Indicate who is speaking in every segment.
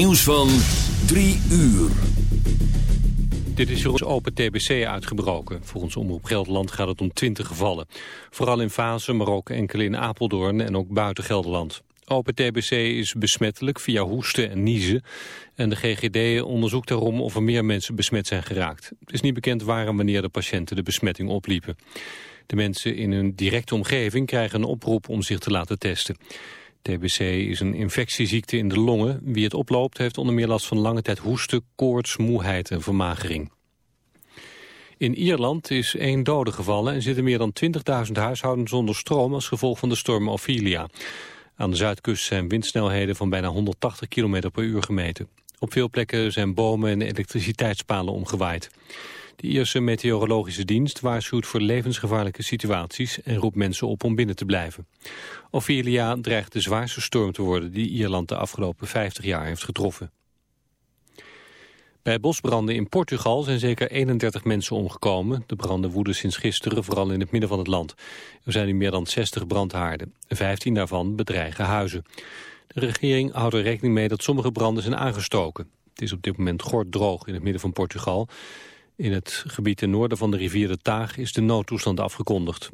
Speaker 1: Nieuws van 3 uur.
Speaker 2: Dit is Jeroen Open TBC uitgebroken. Volgens Omroep Gelderland gaat het om 20 gevallen. Vooral in Fase, maar ook enkele in Apeldoorn en ook buiten Gelderland. Open TBC is besmettelijk via hoesten en niezen. En de GGD onderzoekt daarom of er meer mensen besmet zijn geraakt. Het is niet bekend waar en wanneer de patiënten de besmetting opliepen. De mensen in hun directe omgeving krijgen een oproep om zich te laten testen. TBC is een infectieziekte in de longen. Wie het oploopt heeft onder meer last van lange tijd hoesten, koorts, moeheid en vermagering. In Ierland is één dode gevallen en zitten meer dan 20.000 huishoudens zonder stroom als gevolg van de storm Ophelia. Aan de zuidkust zijn windsnelheden van bijna 180 km per uur gemeten. Op veel plekken zijn bomen en elektriciteitspalen omgewaaid. De Ierse meteorologische dienst waarschuwt voor levensgevaarlijke situaties en roept mensen op om binnen te blijven. Ophelia dreigt de zwaarste storm te worden die Ierland de afgelopen 50 jaar heeft getroffen. Bij bosbranden in Portugal zijn zeker 31 mensen omgekomen. De branden woeden sinds gisteren, vooral in het midden van het land. Er zijn nu meer dan 60 brandhaarden. 15 daarvan bedreigen huizen. De regering houdt er rekening mee dat sommige branden zijn aangestoken. Het is op dit moment droog in het midden van Portugal. In het gebied ten noorden van de rivier de Taag is de noodtoestand afgekondigd.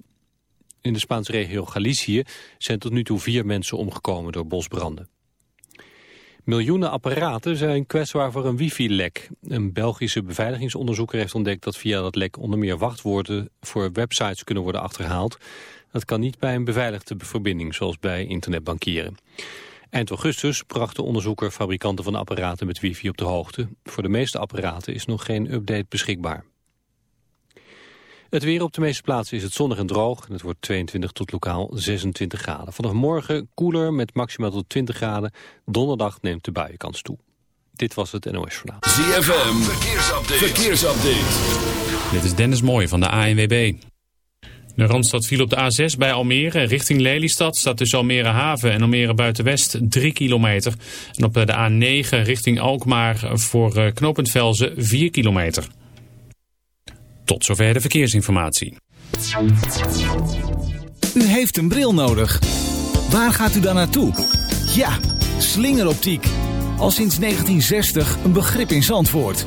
Speaker 2: In de Spaanse regio Galicië zijn tot nu toe vier mensen omgekomen door bosbranden. Miljoenen apparaten zijn kwetsbaar voor een wifi-lek. Een Belgische beveiligingsonderzoeker heeft ontdekt dat via dat lek onder meer wachtwoorden voor websites kunnen worden achterhaald. Dat kan niet bij een beveiligde verbinding zoals bij internetbankieren. Eind augustus bracht de onderzoeker fabrikanten van apparaten met wifi op de hoogte. Voor de meeste apparaten is nog geen update beschikbaar. Het weer op de meeste plaatsen is het zonnig en droog. En het wordt 22 tot lokaal 26 graden. Vanaf morgen koeler met maximaal tot 20 graden. Donderdag neemt de buienkans toe. Dit was het NOS Journaal.
Speaker 1: ZFM, verkeersupdate. verkeersupdate.
Speaker 3: Dit is Dennis Mooij van de ANWB. De Randstad viel op de A6 bij Almere. Richting Lelystad staat tussen Almere Haven en Almere Buitenwest 3 kilometer. En op de A9 richting Alkmaar voor eh, knooppunt Velzen 4 kilometer. Tot zover de verkeersinformatie.
Speaker 4: U heeft een bril nodig. Waar gaat u dan naartoe? Ja, slingeroptiek. Al sinds 1960 een begrip in Zandvoort.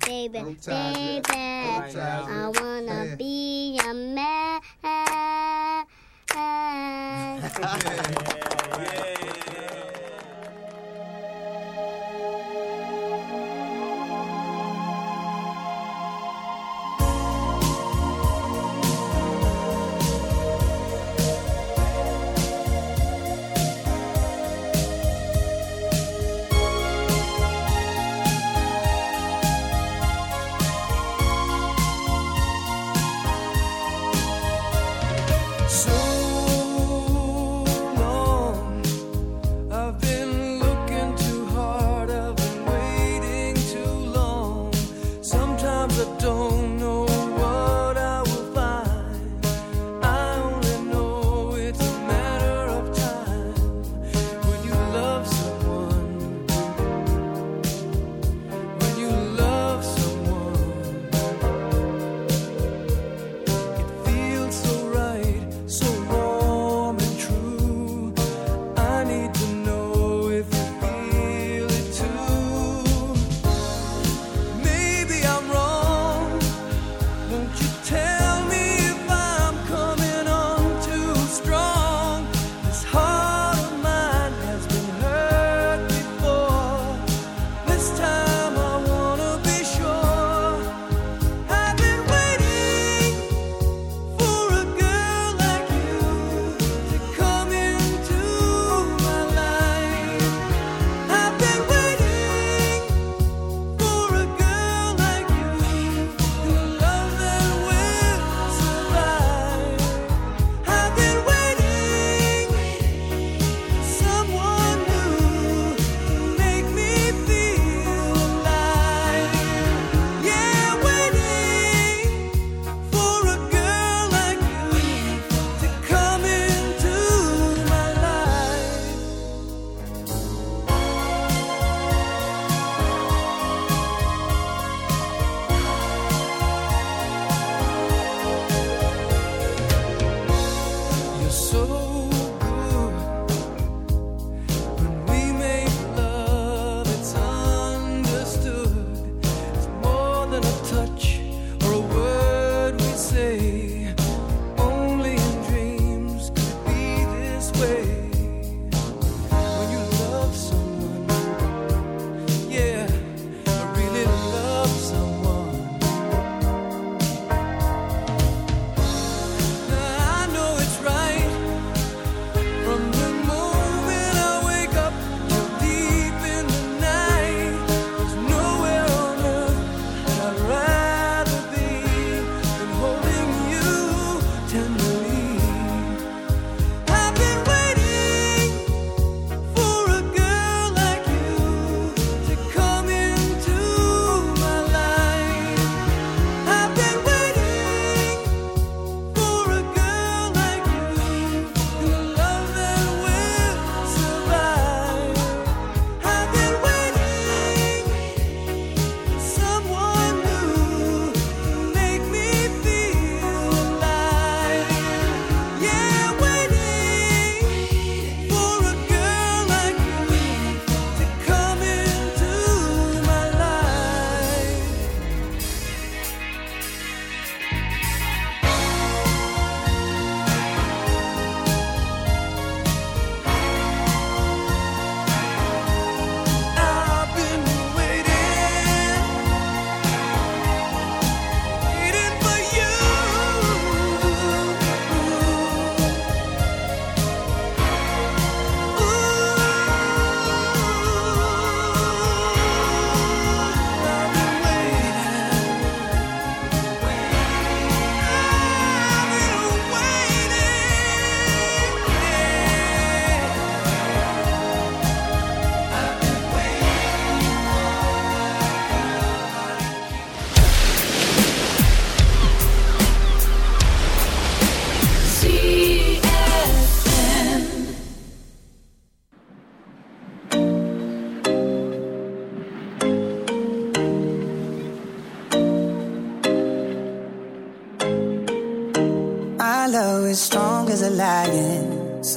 Speaker 5: baby, baby, baby, baby,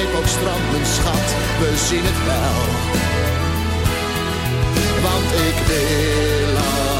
Speaker 6: schip op stranden, schat, we zien het wel. Want ik wil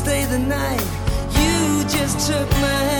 Speaker 7: stay the night. You just took my hand.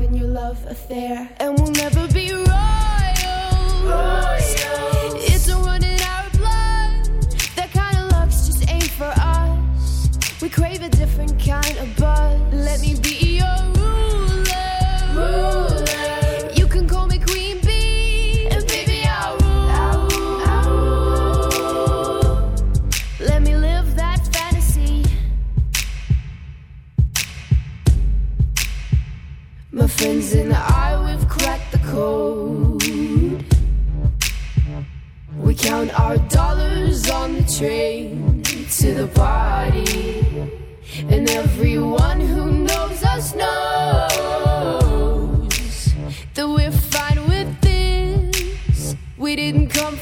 Speaker 8: in your love affair, and we'll never be. train to the party. And everyone who knows us knows that we're fine with this. We didn't come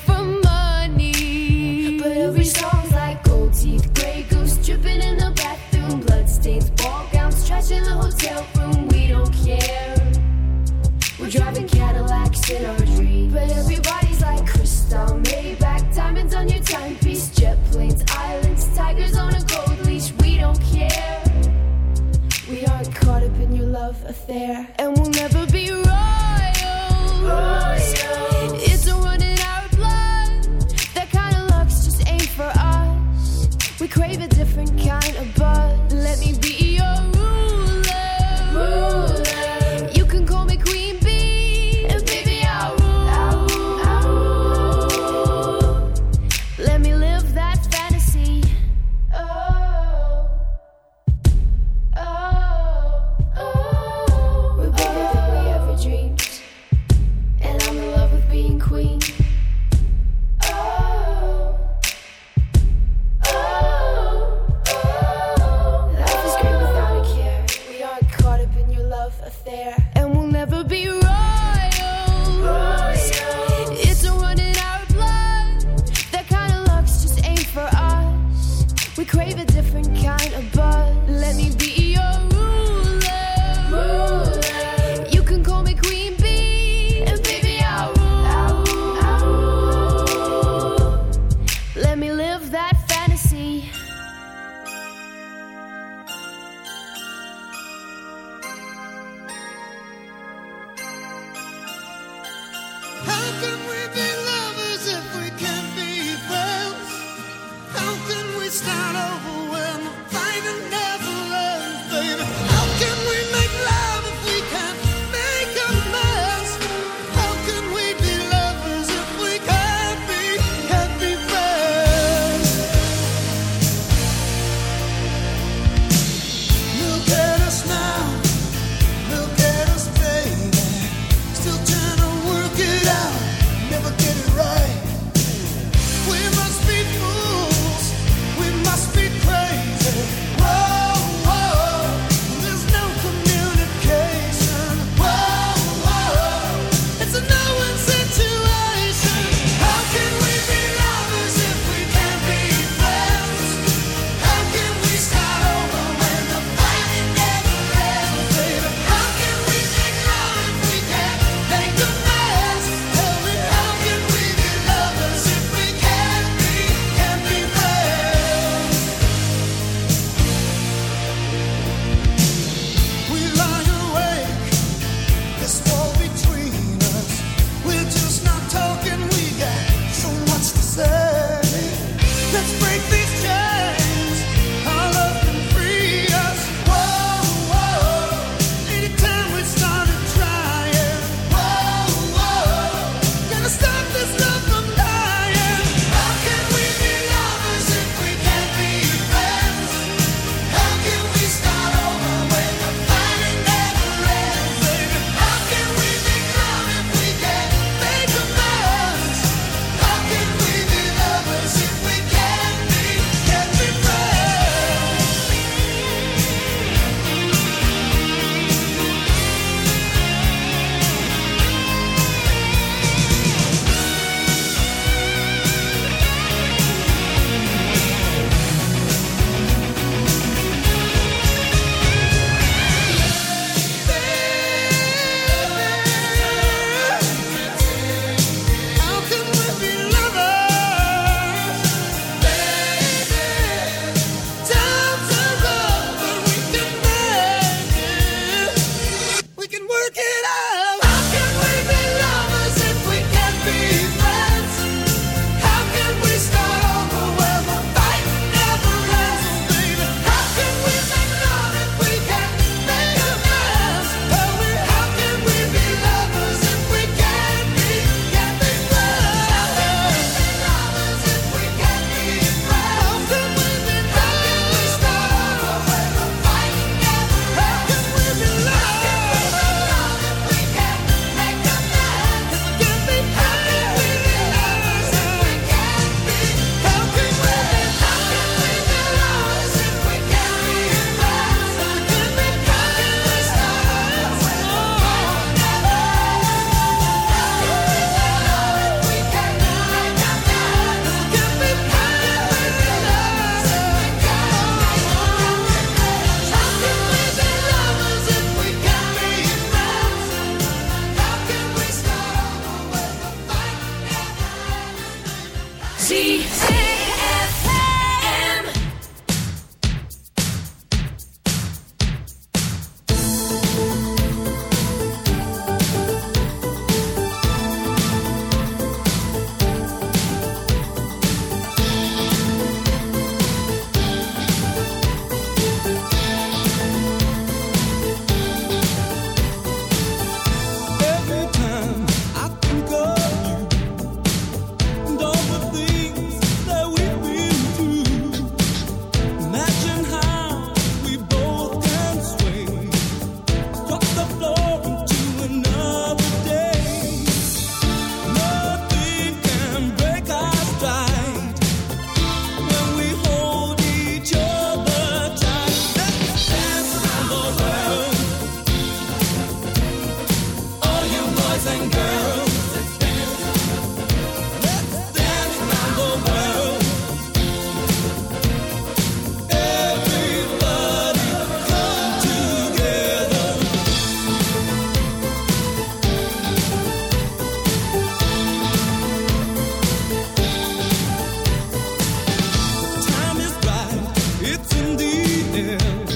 Speaker 7: do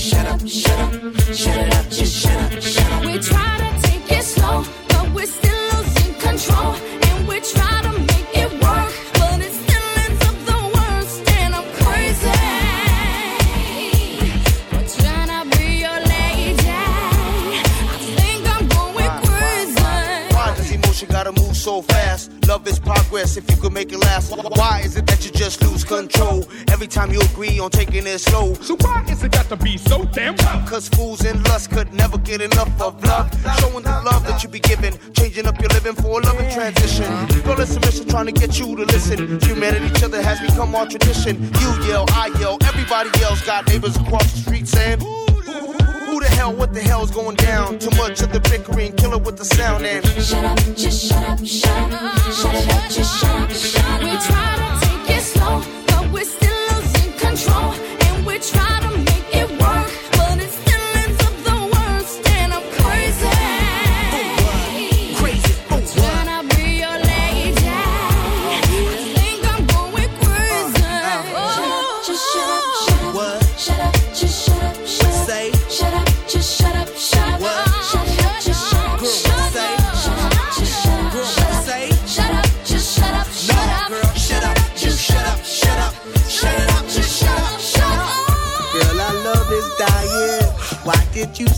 Speaker 9: On taking it slow? So why is it got to be so damn tough? Cause fools and lust could never get enough of love. Showing the love that you be giving, changing up your living for a loving transition. Girl, it's a mission trying to get you to listen. Humanity, each other has become our tradition. You yell, I yell, everybody yells. Got neighbors across the street saying, who the hell, what the hell's going down? Too much of the bickering, kill it with the sound and
Speaker 10: Shut up, just shut up, shut up, shut it up, just shut up, shut up. We try to take it slow, but we're still losing control. And we try to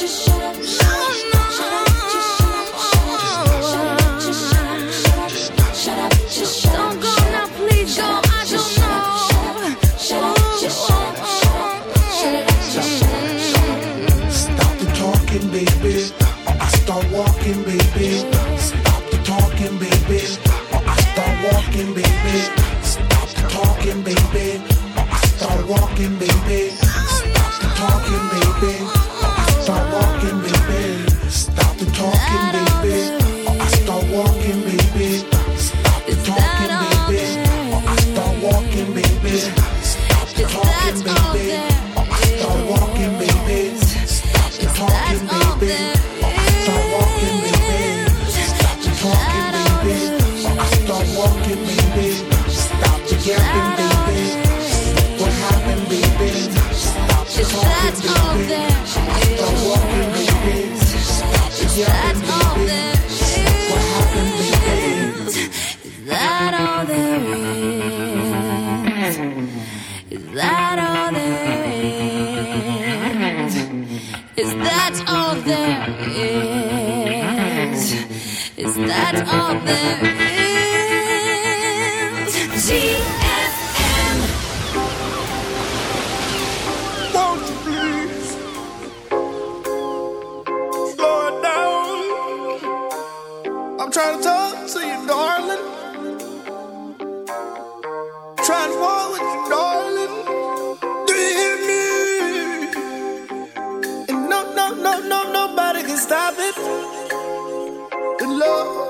Speaker 10: Just
Speaker 9: stop
Speaker 11: it. The love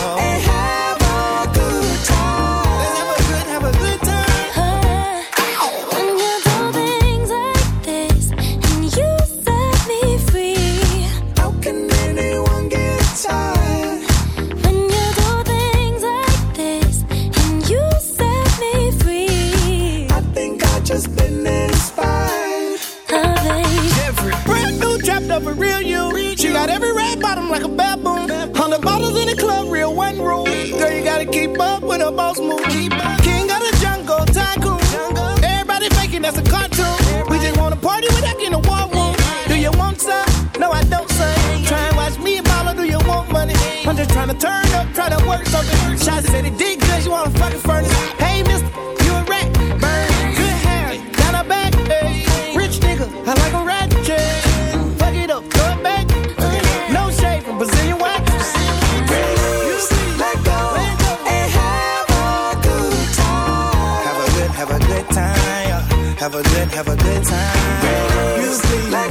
Speaker 12: To turn up, try to work something. Shots said it did good, you wanna fucking furnace. Hey, mister, you a rat, burn. Good hair, down her back, hey. Rich nigga, I like a rat, Fuck it up, throw it back. No shade from Brazilian wax.
Speaker 11: Let go and have a good time.
Speaker 12: Have a good, have a good time. yeah. Have a good, have a good time. You see,
Speaker 11: Let go
Speaker 12: let